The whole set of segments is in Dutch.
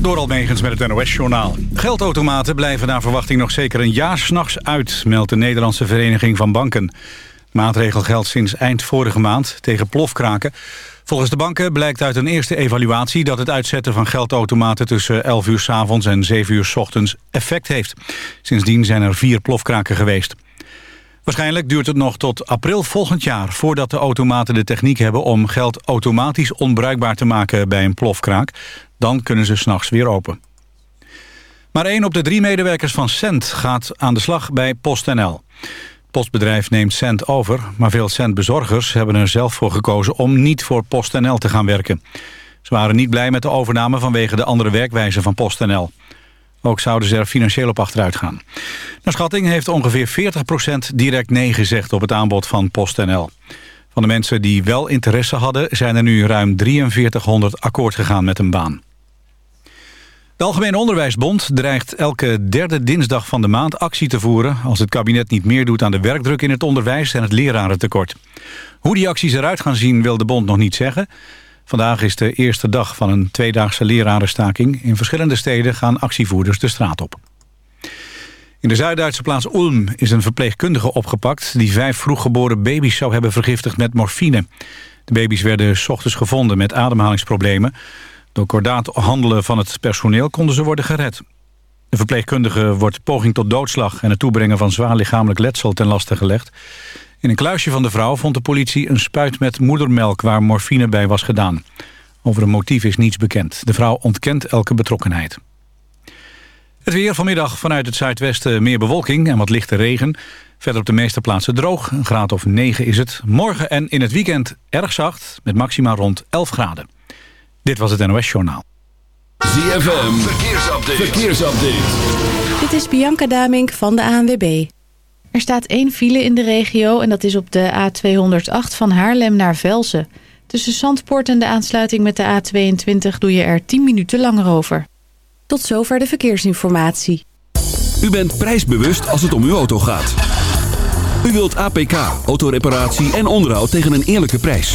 Door Almegens met het NOS-journaal. Geldautomaten blijven naar verwachting nog zeker een jaar s'nachts uit... meldt de Nederlandse Vereniging van Banken. Maatregel geldt sinds eind vorige maand tegen plofkraken. Volgens de banken blijkt uit een eerste evaluatie... dat het uitzetten van geldautomaten tussen 11 uur s avonds en 7 uur s ochtends effect heeft. Sindsdien zijn er vier plofkraken geweest. Waarschijnlijk duurt het nog tot april volgend jaar... voordat de automaten de techniek hebben om geld automatisch onbruikbaar te maken bij een plofkraak. Dan kunnen ze s'nachts weer open. Maar één op de drie medewerkers van Cent gaat aan de slag bij PostNL. Het postbedrijf neemt Cent over, maar veel Cent-bezorgers hebben er zelf voor gekozen om niet voor PostNL te gaan werken. Ze waren niet blij met de overname vanwege de andere werkwijze van PostNL. Ook zouden ze er financieel op achteruit gaan. Naar schatting heeft ongeveer 40% direct nee gezegd op het aanbod van PostNL. Van de mensen die wel interesse hadden... zijn er nu ruim 4300 akkoord gegaan met een baan. De Algemene Onderwijsbond dreigt elke derde dinsdag van de maand actie te voeren... als het kabinet niet meer doet aan de werkdruk in het onderwijs en het lerarentekort. Hoe die acties eruit gaan zien wil de bond nog niet zeggen... Vandaag is de eerste dag van een tweedaagse lerarenstaking. In verschillende steden gaan actievoerders de straat op. In de Zuid-Duitse plaats Ulm is een verpleegkundige opgepakt... die vijf vroeggeboren baby's zou hebben vergiftigd met morfine. De baby's werden s ochtends gevonden met ademhalingsproblemen. Door kordaat handelen van het personeel konden ze worden gered. De verpleegkundige wordt poging tot doodslag... en het toebrengen van zwaar lichamelijk letsel ten laste gelegd. In een kluisje van de vrouw vond de politie een spuit met moedermelk... waar morfine bij was gedaan. Over een motief is niets bekend. De vrouw ontkent elke betrokkenheid. Het weer vanmiddag vanuit het zuidwesten meer bewolking en wat lichte regen. Verder op de meeste plaatsen droog. Een graad of 9 is het. Morgen en in het weekend erg zacht met maxima rond 11 graden. Dit was het NOS Journaal. ZFM, verkeersupdate. verkeersupdate. Dit is Bianca Damink van de ANWB. Er staat één file in de regio en dat is op de A208 van Haarlem naar Velsen. Tussen Zandpoort en de aansluiting met de A22 doe je er 10 minuten langer over. Tot zover de verkeersinformatie. U bent prijsbewust als het om uw auto gaat. U wilt APK, autoreparatie en onderhoud tegen een eerlijke prijs.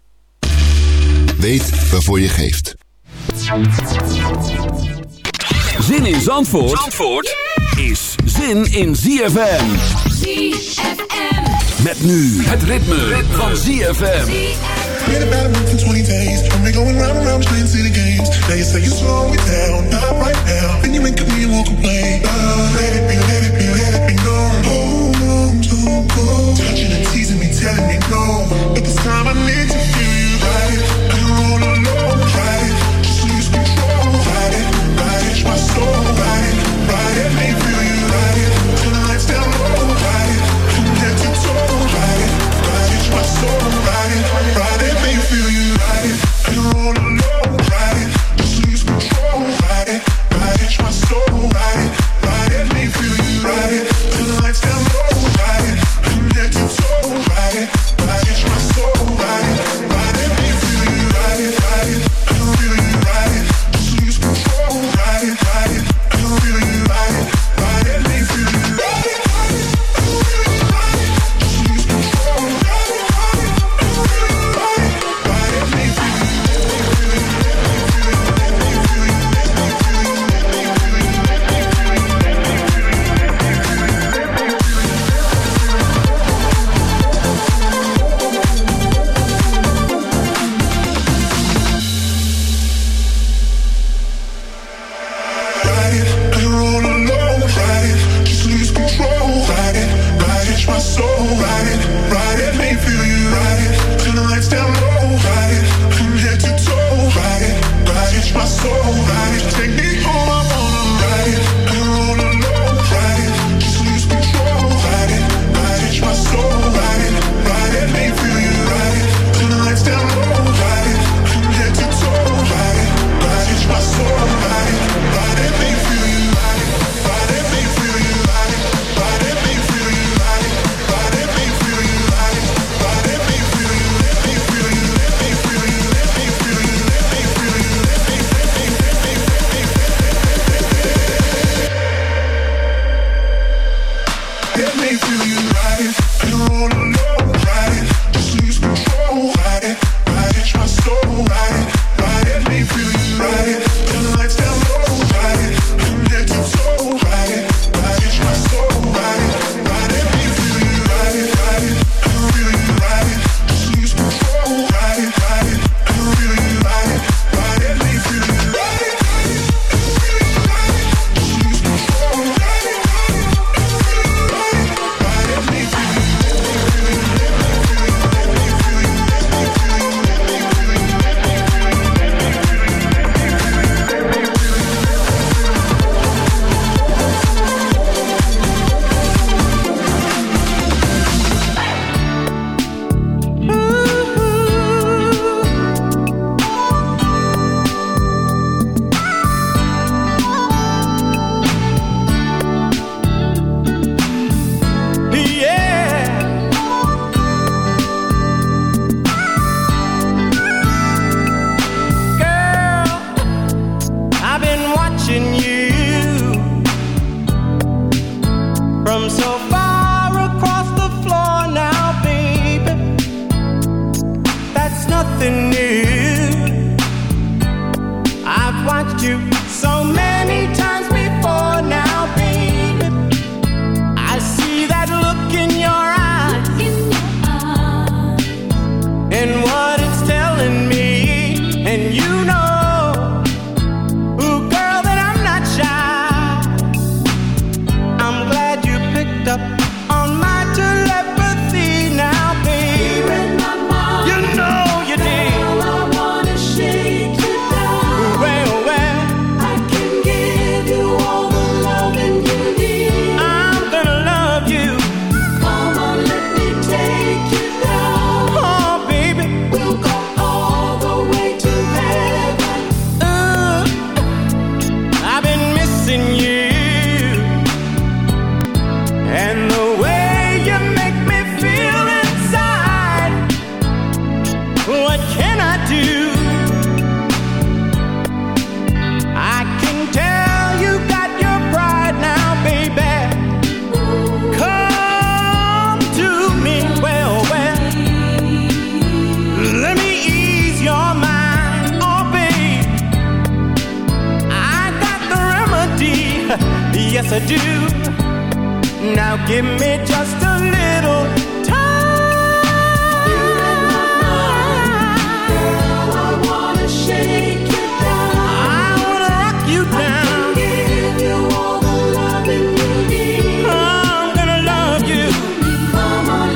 Weet waarvoor je geeft. Zin in Zandvoort, Zandvoort is zin in ZFM. ZFM. Met nu het ritme, van ZFM. Been about a month and 20 days. From me going round and round playing city games. Now you say you slow it down, not right now. Then you ain't me and won't complain. Uh, let it be, let it be, let it be known. Hold on to go. Touching and teasing me, telling me no. Now give me just a little time. Girl. I wanna shake you down. I wanna rock you down. I can give you all the you need. I'm gonna love you,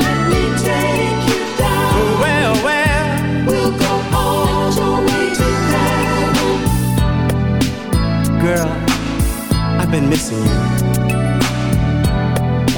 Let me take you down. Well, well, we'll go all the way to heaven, girl. I've been missing you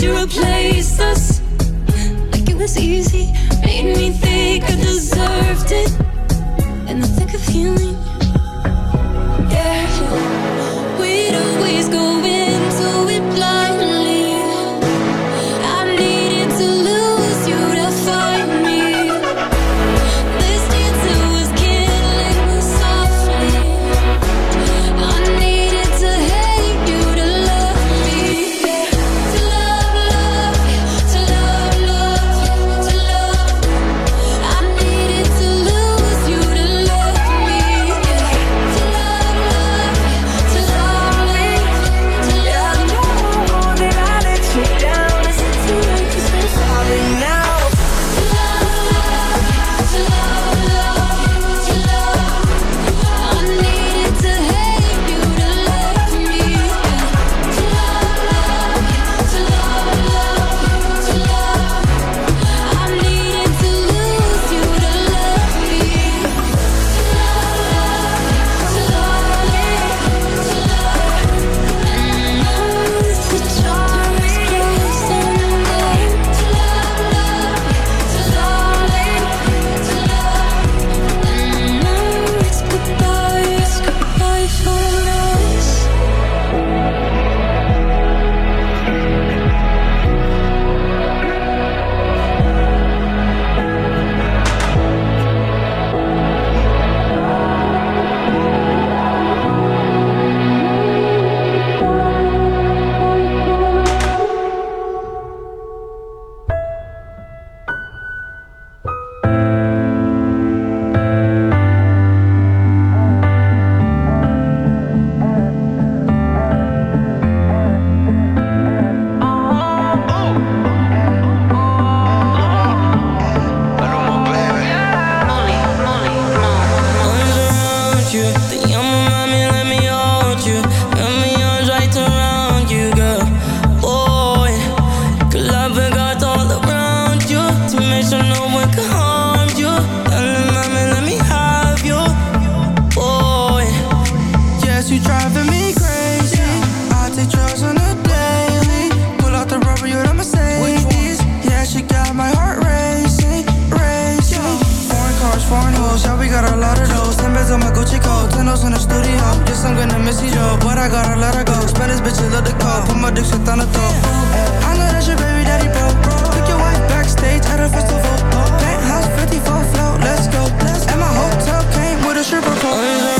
To replace us. Like it was easy, made me think I deserved it. Cause I'm Gucci coat, ten in the studio Yes, I'm gonna miss you, yo, but I gotta let her go Spend Spanish bitch love the call, put my dick shit on the top I know that's your baby daddy, bro, bro Took your wife backstage at a festival. Penthouse, 54 float, let's go. And my hotel came with a stripper pole.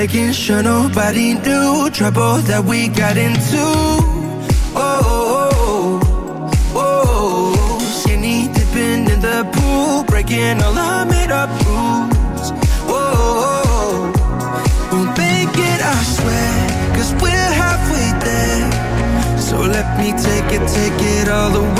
Making sure nobody knew trouble that we got into. Oh, oh, oh, oh. skinny dipping in the pool, breaking all our made up rules. Oh, oh, oh, Whoa, we'll make it, I swear, cause we're halfway there. So let me take it, take it all the way.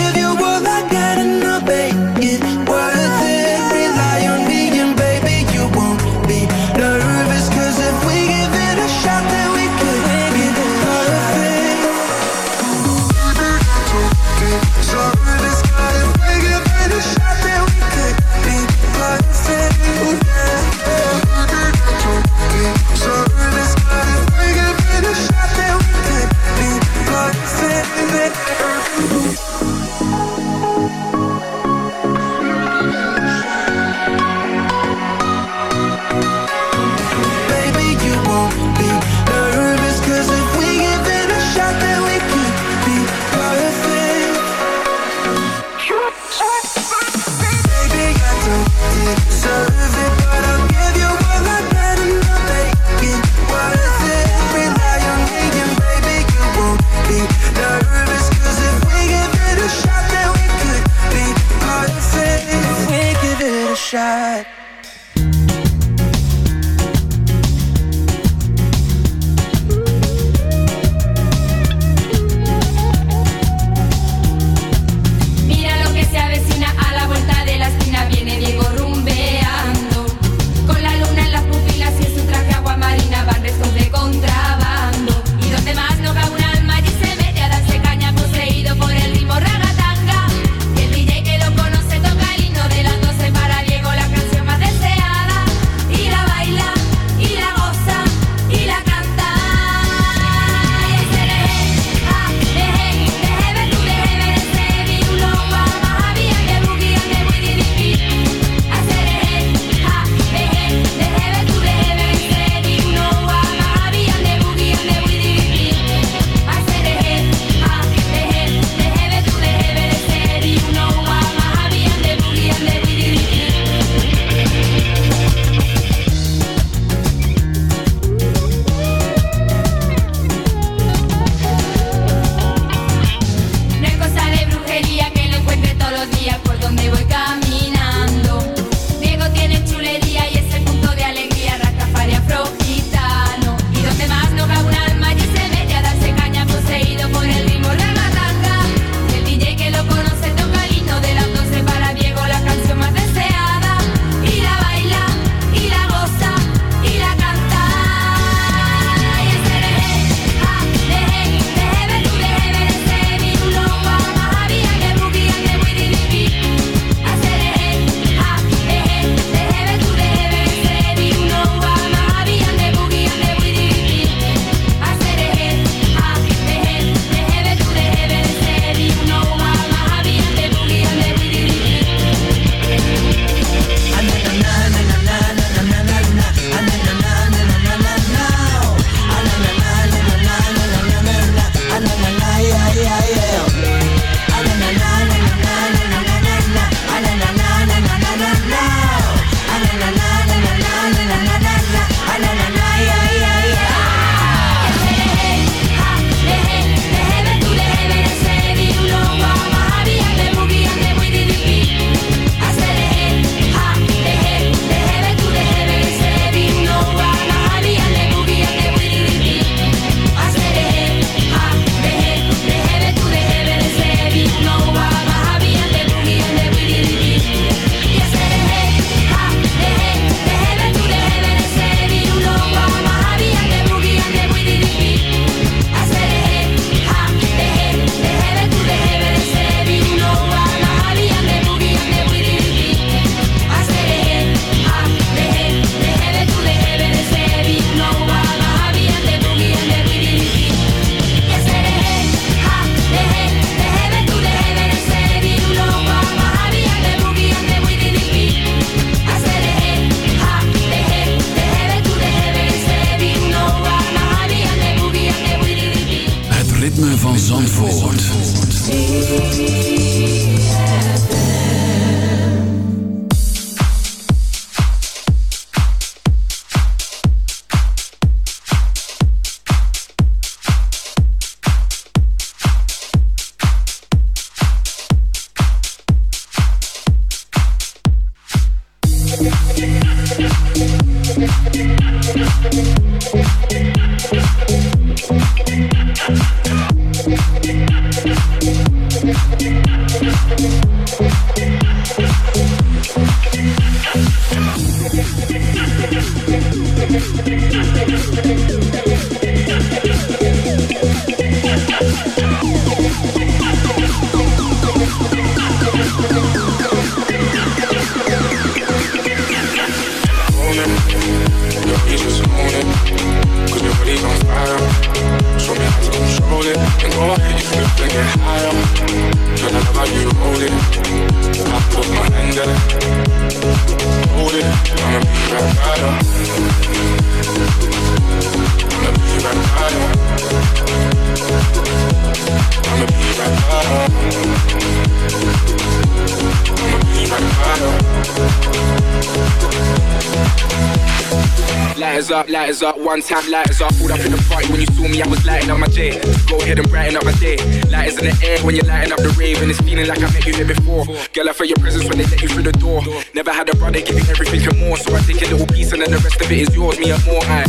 up, lighters up, one time lighters up. Pulled up in the party when you saw me, I was lighting up my day. Go ahead and brighten up my day. Lighters in the air when you're lighting up the rave, and it's feeling like I met you here before. Girl, I felt your presence when they let you through the door. Never had a brother give you everything and more, so I take a little piece and then the rest of it is yours, me and more. I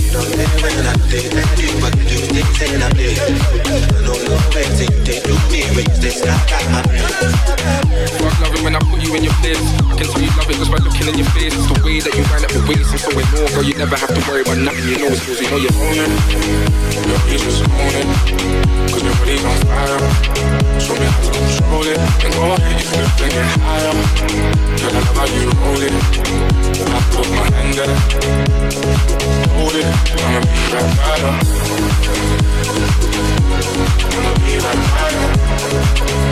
Fuck loving when I put you in your place. I can tell you love it just by looking in your face. It's the way that you wind up your waist. I'm so in awe, girl. You never have to worry about nothing. You know. Cause your body's on fire. Show me to control it. And go ahead, you get higher. I you it. I put my hand there. Hold it. I'ma be right by you. I'ma be you.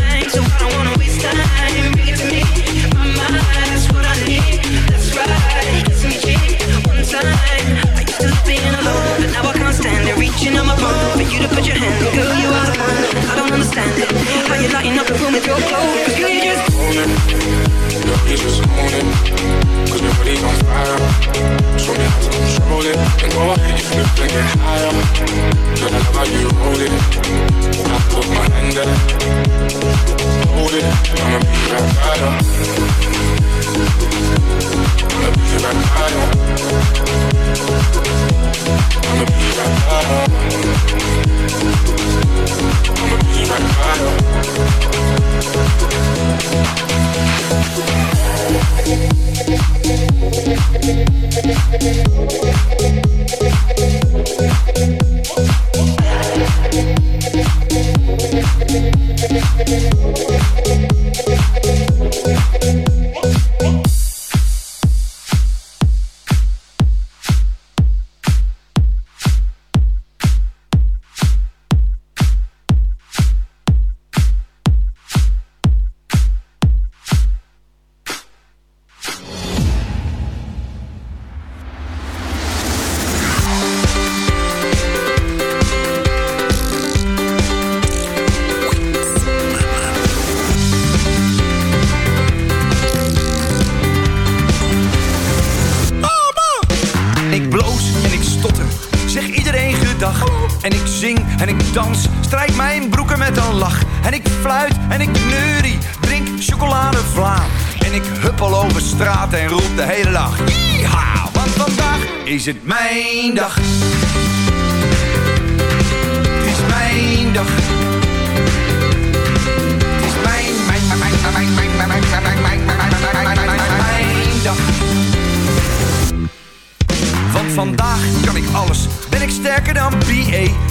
I You bring it. Hold it. I put my Ik up Hold it be right higher I'ma be right higher be be right higher straat en roep de hele dag. Yeeha, want vandaag is het mijn dag. Is mijn dag. Is mijn, mijn, mijn, mijn, mijn, mijn, mijn, mijn, mijn, mijn, mijn, mijn, mijn, mijn, mijn, mijn, mijn dag. Want vandaag kan ik alles, ben ik sterker dan BA.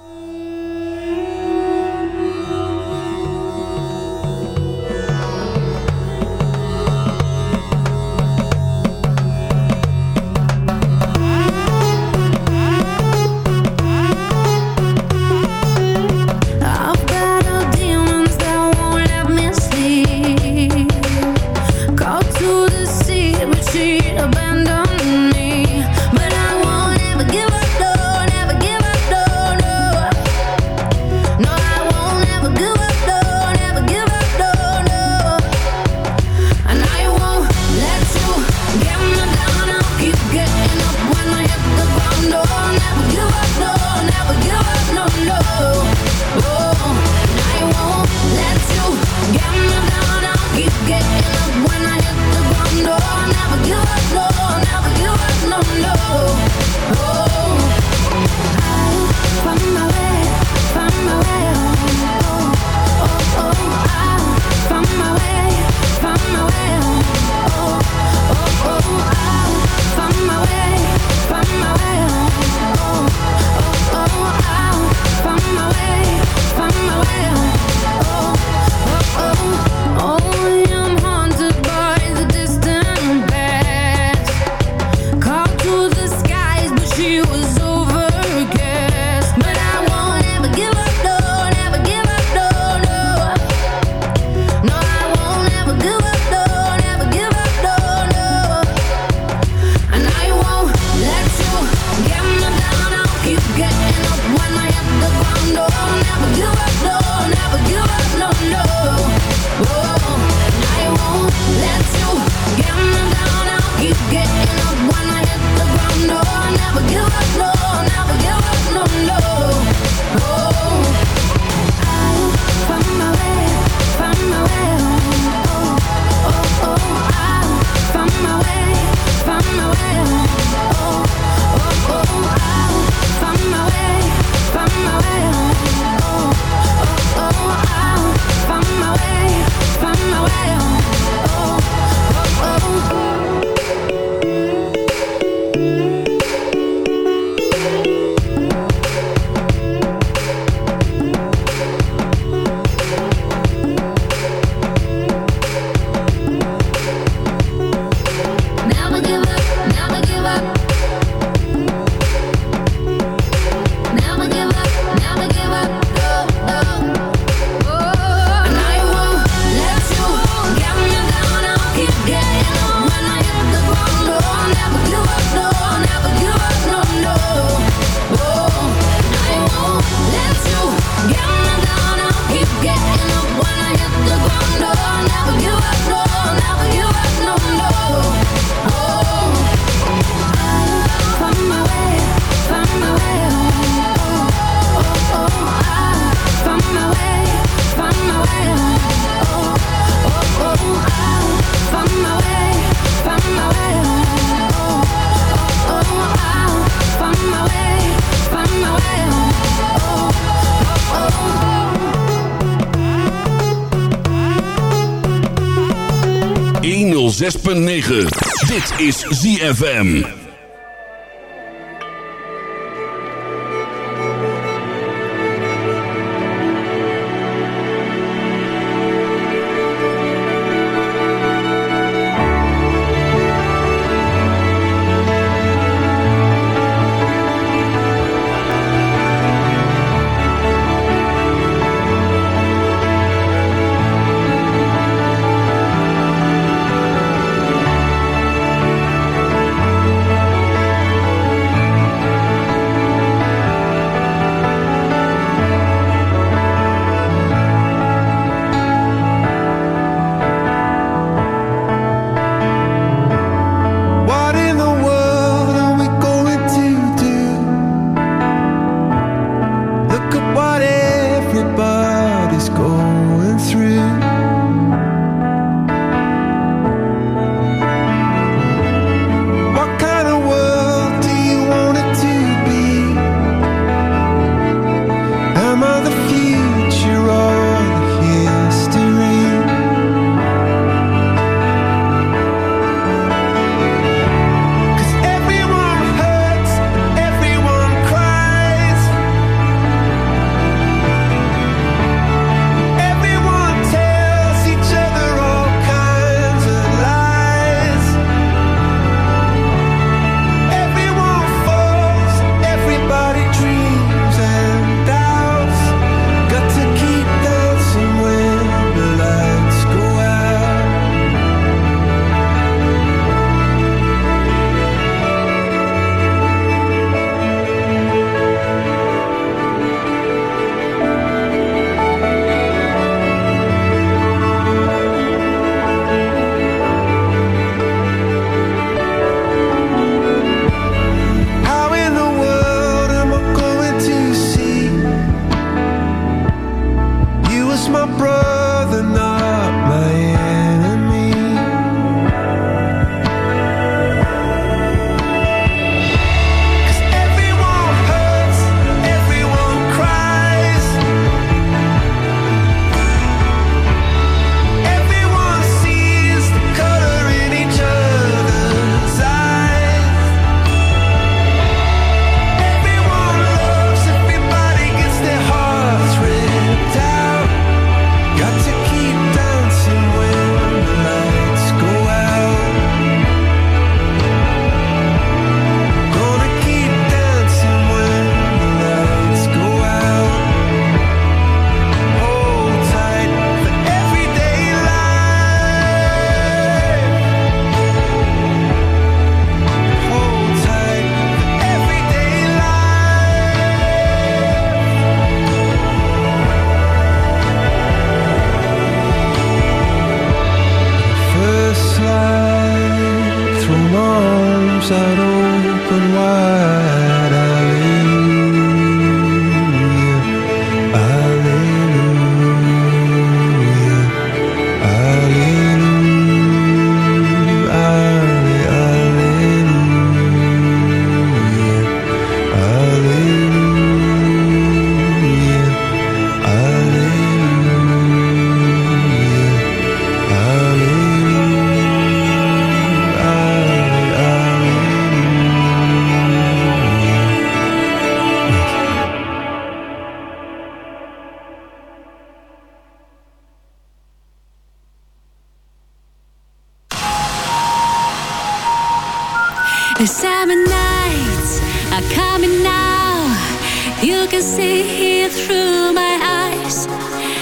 6.9. Dit is ZFM.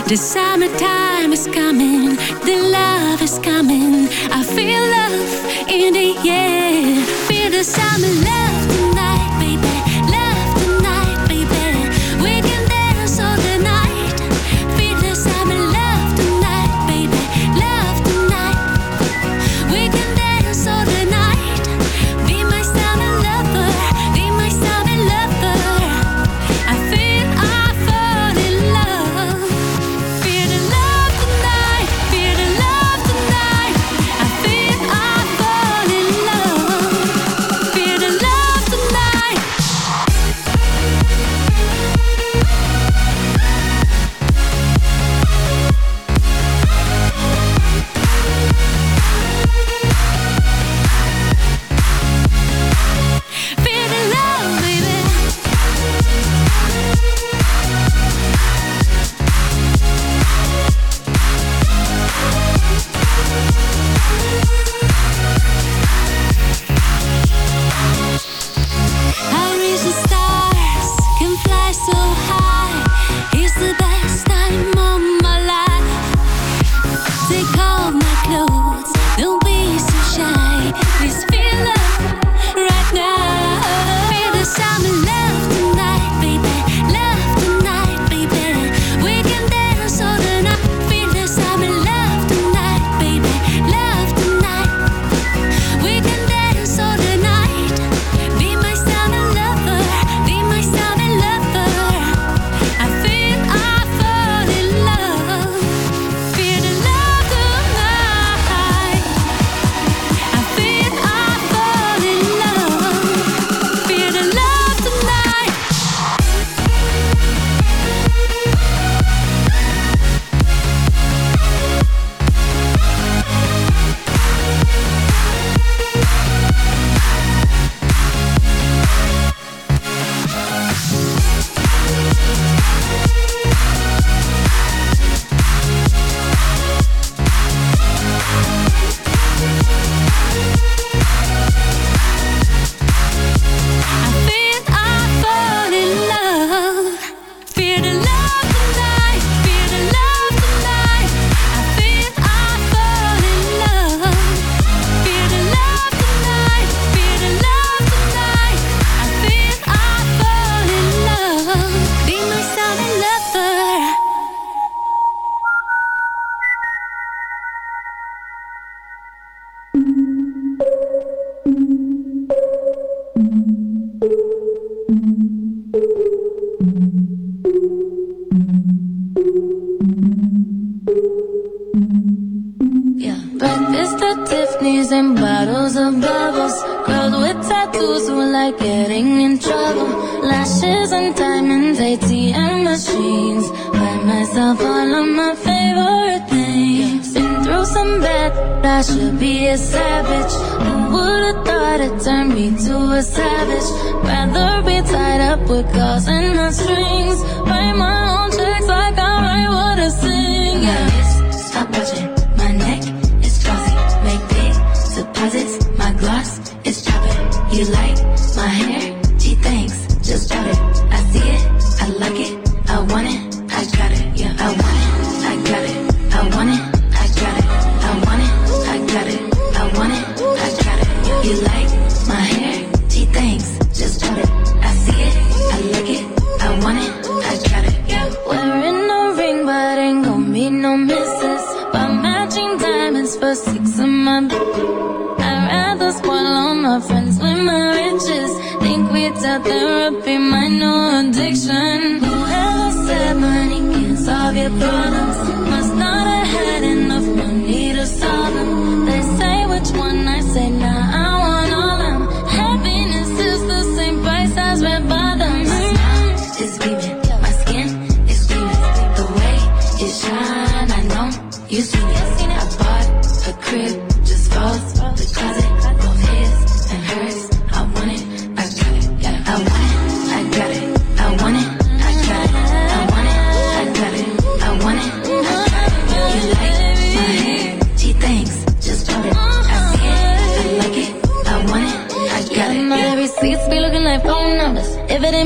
The summertime is coming, the love is coming. I feel love in the air. Feel the summer love. All of my favorite things. Been through some bad, I should be a savage. Who would've thought it turned me to a savage? Rather be tied up with calls and my strings. Write my own checks like I write what I sing. Yeah, stop watching. My neck is glossy. Make big deposits. My gloss is chopping. You like my hair? gonna